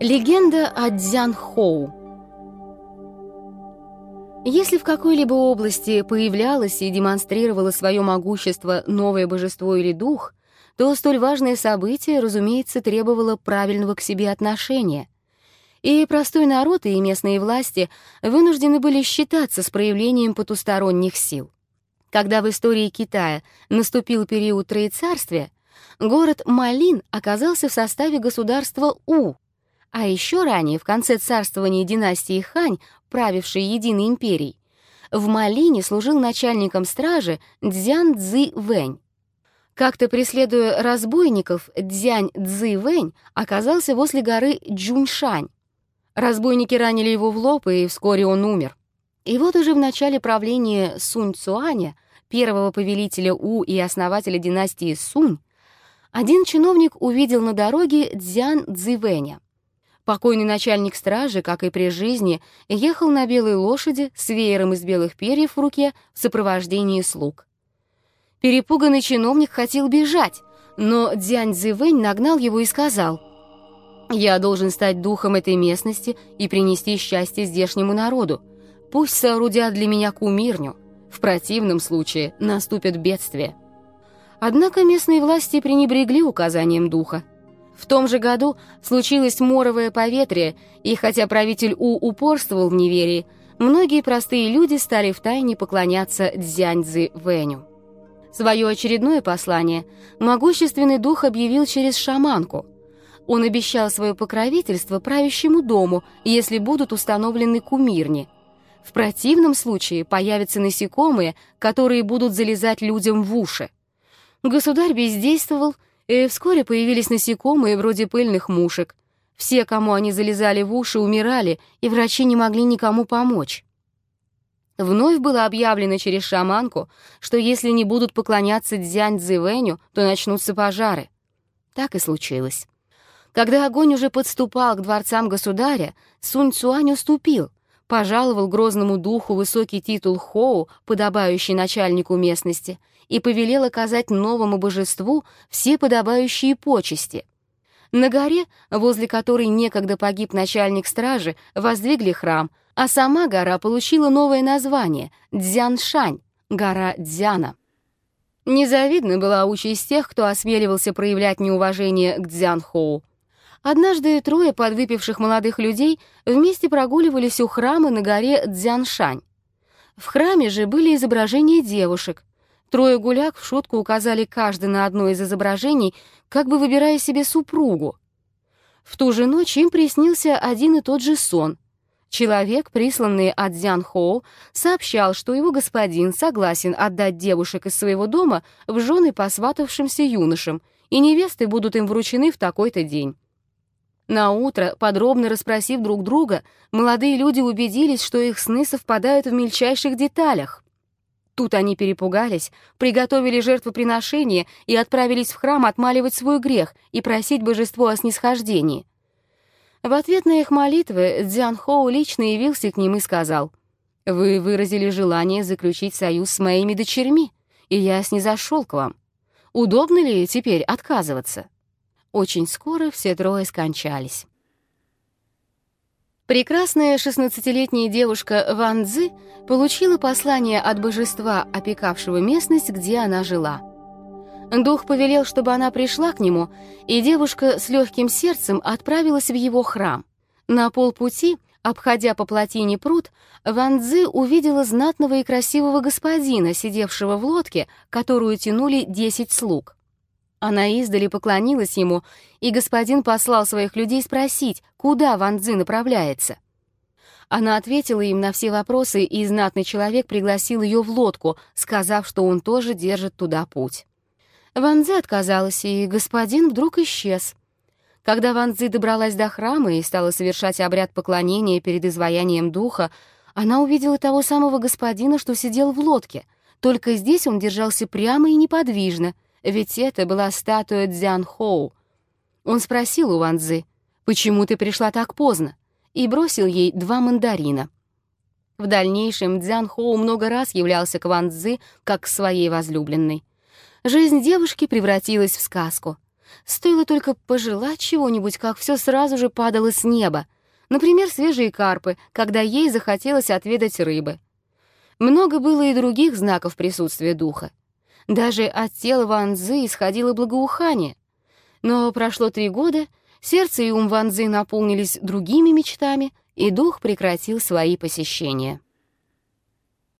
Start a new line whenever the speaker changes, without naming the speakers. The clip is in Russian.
Легенда о Дзянхоу Если в какой-либо области появлялось и демонстрировало свое могущество новое божество или дух, то столь важное событие, разумеется, требовало правильного к себе отношения. И простой народ и местные власти вынуждены были считаться с проявлением потусторонних сил. Когда в истории Китая наступил период Троецарствия, город Малин оказался в составе государства У, а еще ранее, в конце царствования династии Хань, правившей единой империей, в Малине служил начальником стражи Дзян Цзы Вэнь. Как-то преследуя разбойников, Дзянь Цзы Вэнь оказался возле горы Джуньшань. Разбойники ранили его в лоб, и вскоре он умер. И вот уже в начале правления Сунь Цуаня, первого повелителя У и основателя династии Сунь, один чиновник увидел на дороге Дзян Цзивэня. Покойный начальник стражи, как и при жизни, ехал на белой лошади с веером из белых перьев в руке в сопровождении слуг. Перепуганный чиновник хотел бежать, но Дзянь Цзивэнь нагнал его и сказал, «Я должен стать духом этой местности и принести счастье здешнему народу. Пусть соорудят для меня кумирню. В противном случае наступят бедствия». Однако местные власти пренебрегли указанием духа. В том же году случилось моровое поветрие, и хотя правитель У упорствовал в неверии, многие простые люди стали втайне поклоняться Дзяньцзы Вэню. Свое очередное послание могущественный дух объявил через шаманку. Он обещал свое покровительство правящему дому, если будут установлены кумирни. В противном случае появятся насекомые, которые будут залезать людям в уши. Государь бездействовал, и вскоре появились насекомые вроде пыльных мушек. Все, кому они залезали в уши, умирали, и врачи не могли никому помочь. Вновь было объявлено через шаманку, что если не будут поклоняться Дзянь Цзивэню, то начнутся пожары. Так и случилось. Когда огонь уже подступал к дворцам государя, Сунь Цуань уступил, пожаловал грозному духу высокий титул Хоу, подобающий начальнику местности, и повелел оказать новому божеству все подобающие почести. На горе, возле которой некогда погиб начальник стражи, воздвигли храм, а сама гора получила новое название — Дзяншань, гора Дзяна. Незавидна была участь тех, кто осмеливался проявлять неуважение к Дзянхоу. Однажды трое подвыпивших молодых людей вместе прогуливались у храма на горе Дзяншань. В храме же были изображения девушек. Трое гуляк в шутку указали каждый на одно из изображений, как бы выбирая себе супругу. В ту же ночь им приснился один и тот же сон. Человек, присланный от Дзян Хоу, сообщал, что его господин согласен отдать девушек из своего дома в жены посватавшимся юношам, и невесты будут им вручены в такой-то день. На утро, подробно расспросив друг друга, молодые люди убедились, что их сны совпадают в мельчайших деталях. Тут они перепугались, приготовили жертвоприношение и отправились в храм отмаливать свой грех и просить божество о снисхождении. В ответ на их молитвы Дзян Хоу лично явился к ним и сказал, «Вы выразили желание заключить союз с моими дочерьми, и я снизошел к вам. Удобно ли теперь отказываться?» Очень скоро все трое скончались. Прекрасная шестнадцатилетняя девушка Ван Цзы получила послание от божества, опекавшего местность, где она жила. Дух повелел, чтобы она пришла к нему, и девушка с легким сердцем отправилась в его храм. На полпути, обходя по плотине пруд, Ван Цзы увидела знатного и красивого господина, сидевшего в лодке, которую тянули десять слуг. Она издали поклонилась ему, и господин послал своих людей спросить, куда Ван Цзы направляется. Она ответила им на все вопросы, и знатный человек пригласил ее в лодку, сказав, что он тоже держит туда путь. Ван Цзы отказалась, и господин вдруг исчез. Когда Ван Цзы добралась до храма и стала совершать обряд поклонения перед изваянием духа, она увидела того самого господина, что сидел в лодке, только здесь он держался прямо и неподвижно — ведь это была статуя Дзян Хоу. Он спросил у Ван Цзы, «Почему ты пришла так поздно?» и бросил ей два мандарина. В дальнейшем Дзян Хоу много раз являлся к Ван Цзы как к своей возлюбленной. Жизнь девушки превратилась в сказку. Стоило только пожелать чего-нибудь, как все сразу же падало с неба. Например, свежие карпы, когда ей захотелось отведать рыбы. Много было и других знаков присутствия духа. Даже от тела Ван Цзы исходило благоухание. Но прошло три года, сердце и ум Ван Цзы наполнились другими мечтами, и дух прекратил свои посещения.